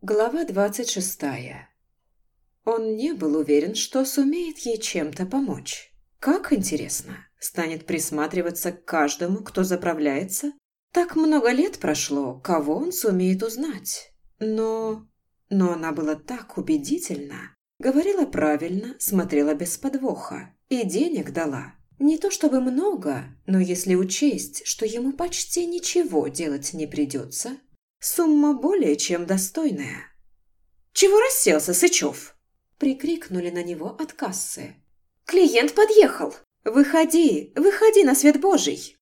Глава двадцать шестая. Он не был уверен, что сумеет ей чем-то помочь. Как интересно, станет присматриваться к каждому, кто заправляется? Так много лет прошло, кого он сумеет узнать? Но... Но она была так убедительна. Говорила правильно, смотрела без подвоха. И денег дала. Не то чтобы много, но если учесть, что ему почти ничего делать не придется, сумма более чем достойная. «Чего расселся, Сычев?» Прикрикнули на него от кассы. «Клиент подъехал! Выходи, выходи на свет божий!»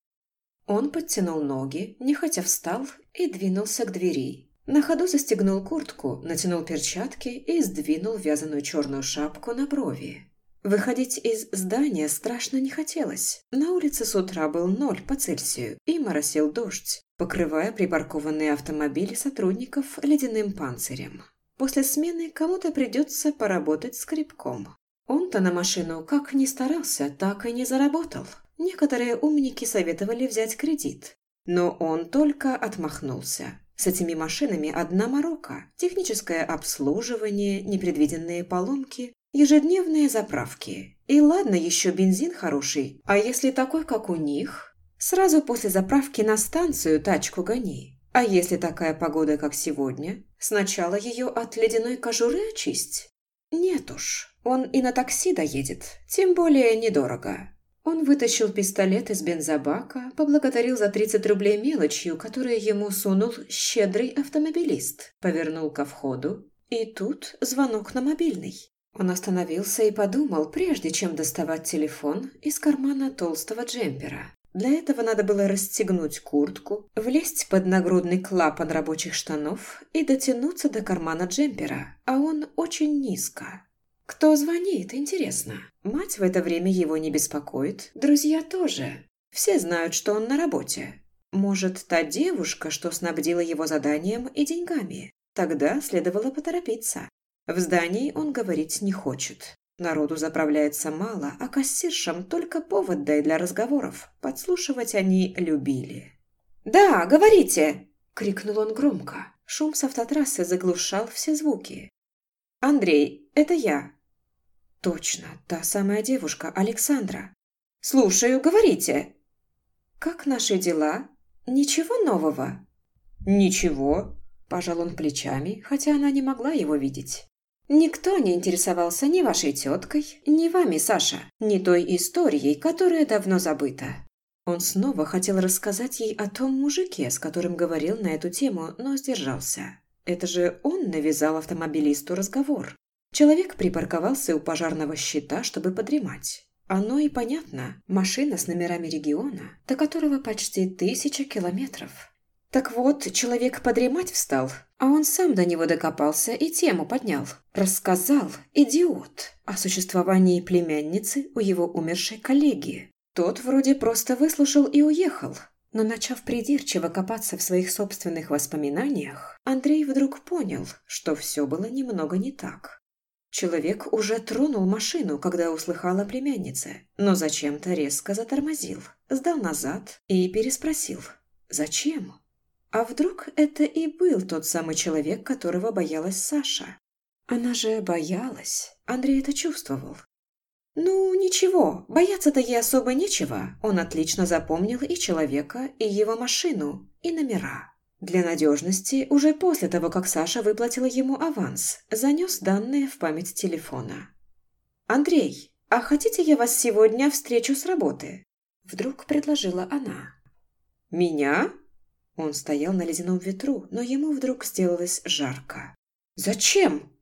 Он подтянул ноги, нехотя встал и двинулся к двери. На ходу застегнул куртку, натянул перчатки и сдвинул вязаную черную шапку на брови. Выходить из здания страшно не хотелось. На улице с утра был ноль по Цельсию и моросил дождь, покрывая припаркованные автомобили сотрудников ледяным панцирем. После смены кому-то придется поработать скребком. Он-то на машину как ни старался, так и не заработал. Некоторые умники советовали взять кредит, но он только отмахнулся. С этими машинами одна морока. Техническое обслуживание, непредвиденные поломки, ежедневные заправки. И ладно, еще бензин хороший. А если такой, как у них? Сразу после заправки на станцию тачку гони. А если такая погода, как сегодня? Сначала ее от ледяной кожуры очисть? Нет уж, он и на такси доедет, тем более недорого. Он вытащил пистолет из бензобака, поблагодарил за 30 рублей мелочью, которую ему сунул щедрый автомобилист, повернул ко входу, и тут звонок на мобильный. Он остановился и подумал, прежде чем доставать телефон из кармана толстого джемпера. Для этого надо было расстегнуть куртку, влезть под нагрудный клапан рабочих штанов и дотянуться до кармана джемпера, а он очень низко. Кто звонит, интересно. Мать в это время его не беспокоит, друзья тоже. Все знают, что он на работе. Может, та девушка, что снабдила его заданием и деньгами. Тогда следовало поторопиться. В здании он говорить не хочет. Народу заправляется мало, а кассиршам только повод дай для разговоров. Подслушивать они любили. «Да, говорите!» – крикнул он громко. Шум с автотрассы заглушал все звуки. «Андрей, это я. Точно, та самая девушка, Александра. Слушаю, говорите. Как наши дела? Ничего нового? Ничего, пожал он плечами, хотя она не могла его видеть. Никто не интересовался ни вашей теткой, ни вами, Саша, ни той историей, которая давно забыта. Он снова хотел рассказать ей о том мужике, с которым говорил на эту тему, но сдержался. Это же он навязал автомобилисту разговор. Человек припарковался у пожарного щита, чтобы подремать. Оно и понятно. Машина с номерами региона, до которого почти тысяча километров. Так вот, человек подремать встал, а он сам до него докопался и тему поднял. Рассказал, идиот, о существовании племянницы у его умершей коллеги. Тот вроде просто выслушал и уехал. Но начав придирчиво копаться в своих собственных воспоминаниях, Андрей вдруг понял, что все было немного не так. Человек уже тронул машину, когда услыхала племянница, но зачем-то резко затормозил, сдал назад и переспросил «Зачем?». А вдруг это и был тот самый человек, которого боялась Саша? Она же боялась. Андрей это чувствовал. Ну, ничего, бояться-то ей особо нечего. Он отлично запомнил и человека, и его машину, и номера. Для надежности, уже после того, как Саша выплатила ему аванс, занес данные в память телефона. «Андрей, а хотите я вас сегодня встречу с работы?» Вдруг предложила она. «Меня?» Он стоял на ледяном ветру, но ему вдруг сделалось жарко. «Зачем?»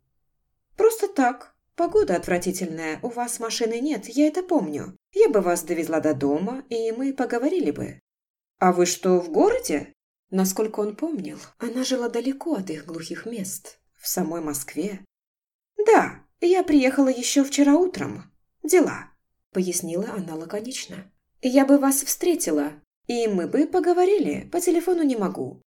«Просто так. Погода отвратительная, у вас машины нет, я это помню. Я бы вас довезла до дома, и мы поговорили бы». «А вы что, в городе?» Насколько он помнил, она жила далеко от их глухих мест, в самой Москве. «Да, я приехала еще вчера утром. Дела», — пояснила она лаконично. «Я бы вас встретила, и мы бы поговорили, по телефону не могу».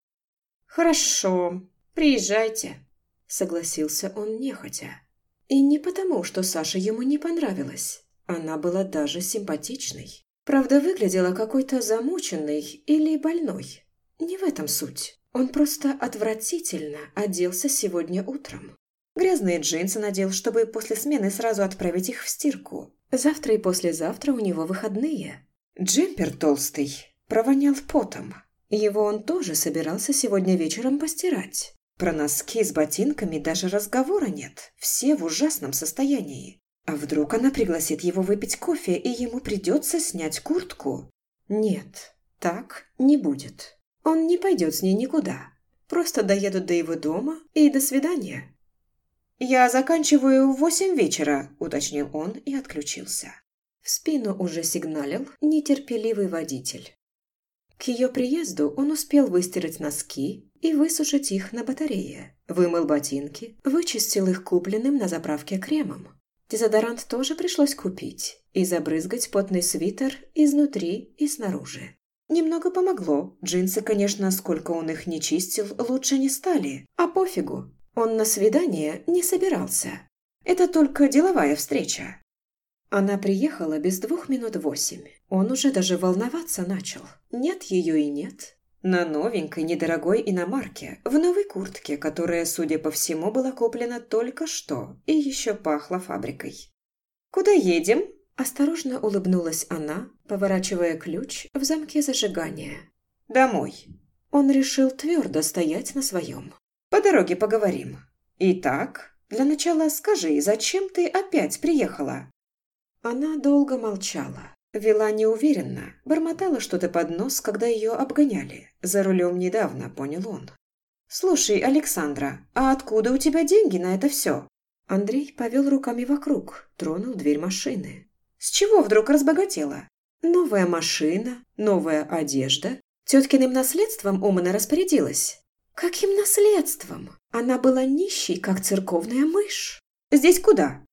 «Хорошо, приезжайте», — согласился он нехотя. И не потому, что Саша ему не понравилась. Она была даже симпатичной. Правда, выглядела какой-то замученной или больной. Не в этом суть. Он просто отвратительно оделся сегодня утром. Грязные джинсы надел, чтобы после смены сразу отправить их в стирку. Завтра и послезавтра у него выходные. Джемпер толстый, провонял потом. Его он тоже собирался сегодня вечером постирать. Про носки с ботинками даже разговора нет. Все в ужасном состоянии. А вдруг она пригласит его выпить кофе, и ему придется снять куртку? Нет, так не будет. Он не пойдет с ней никуда. Просто доедут до его дома и до свидания. «Я заканчиваю в восемь вечера», – уточнил он и отключился. В спину уже сигналил нетерпеливый водитель. К ее приезду он успел выстирать носки и высушить их на батарее, вымыл ботинки, вычистил их купленным на заправке кремом. Дезодорант тоже пришлось купить и забрызгать потный свитер изнутри и снаружи. Немного помогло. Джинсы, конечно, сколько он их не чистил, лучше не стали. А пофигу. Он на свидание не собирался. Это только деловая встреча. Она приехала без двух минут восемь. Он уже даже волноваться начал. Нет ее и нет. На новенькой, недорогой иномарке, в новой куртке, которая, судя по всему, была куплена только что и еще пахла фабрикой. «Куда едем?» Осторожно улыбнулась она, поворачивая ключ в замке зажигания. «Домой». Он решил твердо стоять на своем. «По дороге поговорим. Итак, для начала скажи, зачем ты опять приехала?» Она долго молчала, вела неуверенно, бормотала что-то под нос, когда ее обгоняли. За рулем недавно, понял он. «Слушай, Александра, а откуда у тебя деньги на это все?» Андрей повел руками вокруг, тронул дверь машины. «С чего вдруг разбогатела? Новая машина, новая одежда. Теткиным наследством умно распорядилась. Каким наследством? Она была нищей, как церковная мышь. Здесь куда?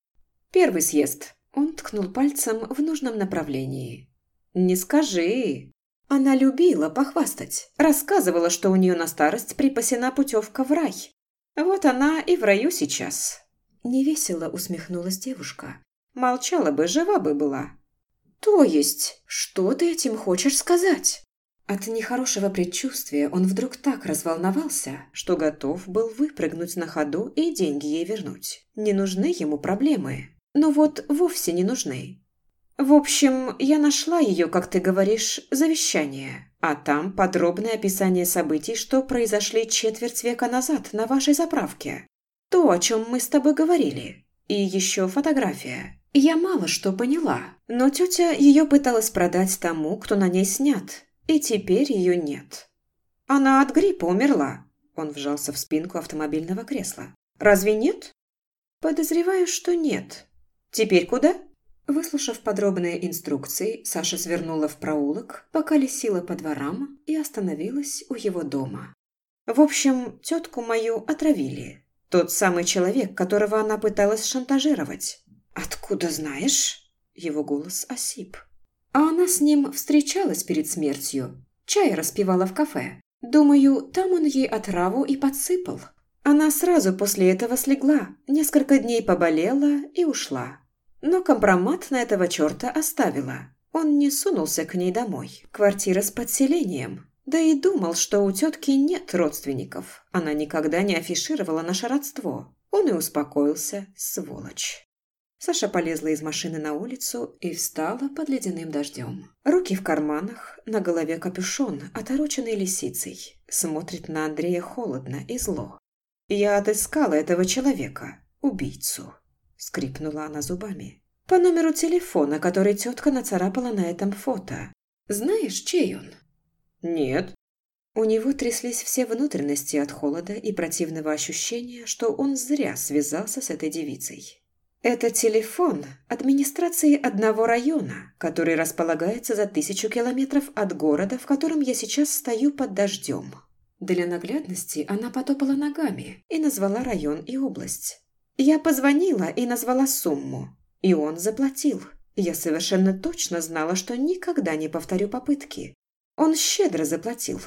Первый съезд. Он ткнул пальцем в нужном направлении. «Не скажи!» Она любила похвастать. Рассказывала, что у нее на старость припасена путевка в рай. Вот она и в раю сейчас. Невесело усмехнулась девушка. Молчала бы, жива бы была. То есть, что ты этим хочешь сказать? От нехорошего предчувствия он вдруг так разволновался, что готов был выпрыгнуть на ходу и деньги ей вернуть. Не нужны ему проблемы. Но вот вовсе не нужны. В общем, я нашла ее, как ты говоришь, завещание, а там подробное описание событий, что произошли четверть века назад на вашей заправке. То, о чем мы с тобой говорили. И еще фотография. Я мало что поняла, но тетя ее пыталась продать тому, кто на ней снят, и теперь ее нет. Она от гриппа умерла. Он вжался в спинку автомобильного кресла. Разве нет? Подозреваю, что нет. «Теперь куда?» Выслушав подробные инструкции, Саша свернула в проулок, пока лисила по дворам и остановилась у его дома. В общем, тетку мою отравили. Тот самый человек, которого она пыталась шантажировать. «Откуда знаешь?» Его голос осип. А она с ним встречалась перед смертью. Чай распивала в кафе. Думаю, там он ей отраву и подсыпал. Она сразу после этого слегла, несколько дней поболела и ушла. Но компромат на этого черта оставила. Он не сунулся к ней домой. Квартира с подселением. Да и думал, что у тетки нет родственников. Она никогда не афишировала наше родство. Он и успокоился, сволочь. Саша полезла из машины на улицу и встала под ледяным дождем. Руки в карманах, на голове капюшон, отороченный лисицей. Смотрит на Андрея холодно и зло. «Я отыскала этого человека, убийцу скрипнула она зубами. По номеру телефона, который тетка нацарапала на этом фото. Знаешь, чей он? Нет. У него тряслись все внутренности от холода и противного ощущения, что он зря связался с этой девицей. Это телефон администрации одного района, который располагается за тысячу километров от города, в котором я сейчас стою под дождем. Для наглядности она потопала ногами и назвала район и область. Я позвонила и назвала сумму, и он заплатил. Я совершенно точно знала, что никогда не повторю попытки. Он щедро заплатил.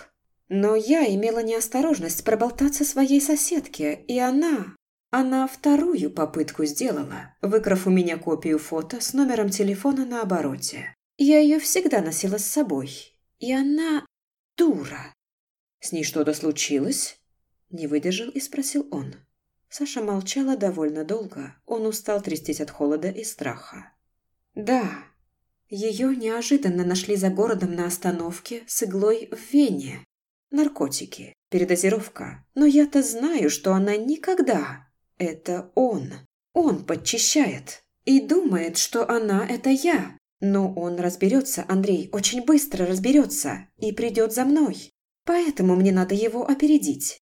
Но я имела неосторожность проболтаться своей соседке, и она... Она вторую попытку сделала, выкрав у меня копию фото с номером телефона на обороте. Я ее всегда носила с собой. И она... дура. С ней что-то случилось?» Не выдержал и спросил он. Саша молчала довольно долго. Он устал трястись от холода и страха. «Да, ее неожиданно нашли за городом на остановке с иглой в вене. Наркотики, передозировка. Но я-то знаю, что она никогда. Это он. Он подчищает. И думает, что она – это я. Но он разберется, Андрей, очень быстро разберется. И придет за мной. Поэтому мне надо его опередить.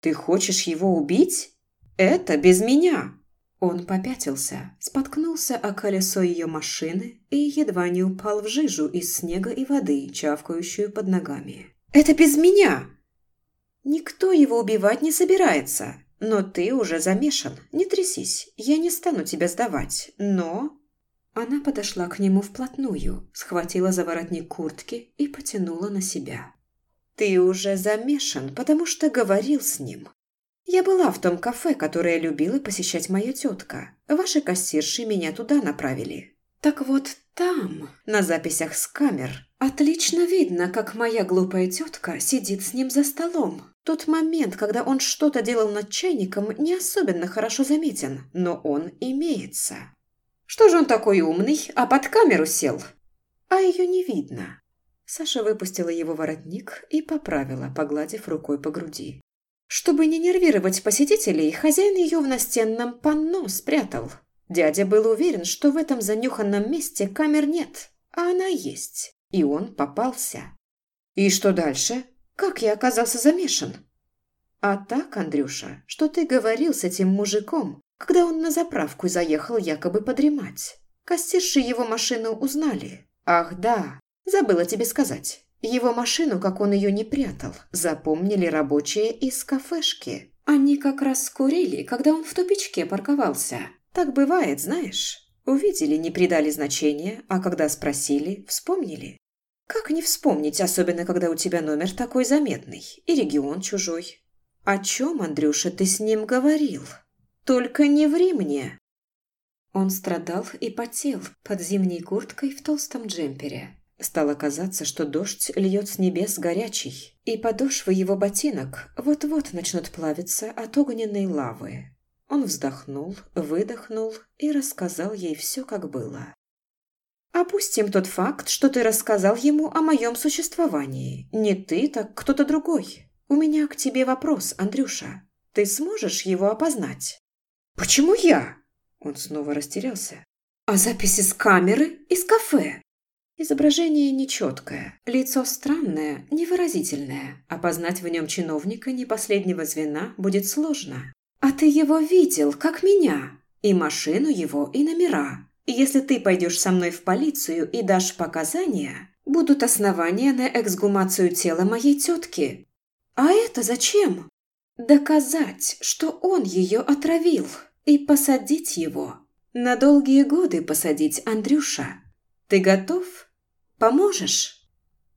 Ты хочешь его убить? Это без меня. Он попятился, споткнулся о колесо ее машины и едва не упал в жижу из снега и воды, чавкающую под ногами. «Это без меня!» «Никто его убивать не собирается, но ты уже замешан, не трясись, я не стану тебя сдавать, но...» Она подошла к нему вплотную, схватила за воротник куртки и потянула на себя. «Ты уже замешан, потому что говорил с ним. Я была в том кафе, которое любила посещать моя тетка. Ваши кассирши меня туда направили. Так вот там, на записях с камер, отлично видно, как моя глупая тетка сидит с ним за столом. Тот момент, когда он что-то делал над чайником, не особенно хорошо заметен, но он имеется. Что же он такой умный, а под камеру сел? А ее не видно. Саша выпустила его воротник и поправила, погладив рукой по груди. Чтобы не нервировать посетителей, хозяин ее в настенном панно спрятал. Дядя был уверен, что в этом занюханном месте камер нет, а она есть. И он попался. И что дальше? Как я оказался замешан? А так, Андрюша, что ты говорил с этим мужиком, когда он на заправку заехал якобы подремать. Кассирши его машину узнали. Ах да, забыла тебе сказать. Его машину, как он ее не прятал, запомнили рабочие из кафешки. Они как раз скурили, когда он в тупичке парковался. Так бывает, знаешь. Увидели, не придали значения, а когда спросили, вспомнили. Как не вспомнить, особенно когда у тебя номер такой заметный и регион чужой? О чем, Андрюша, ты с ним говорил? Только не ври мне. Он страдал и потел под зимней курткой в толстом джемпере. Стало казаться, что дождь льет с небес горячий, и подошвы его ботинок вот-вот начнут плавиться от огненной лавы. Он вздохнул, выдохнул и рассказал ей все, как было. «Опустим тот факт, что ты рассказал ему о моем существовании. Не ты, так кто-то другой. У меня к тебе вопрос, Андрюша. Ты сможешь его опознать?» «Почему я?» Он снова растерялся. «А записи с камеры из кафе? Изображение нечеткое, лицо странное, невыразительное. Опознать в нем чиновника не последнего звена будет сложно. А ты его видел, как меня. И машину его, и номера. если ты пойдешь со мной в полицию и дашь показания, будут основания на эксгумацию тела моей тетки. А это зачем? Доказать, что он ее отравил. И посадить его. На долгие годы посадить Андрюша. Ты готов? Поможешь?»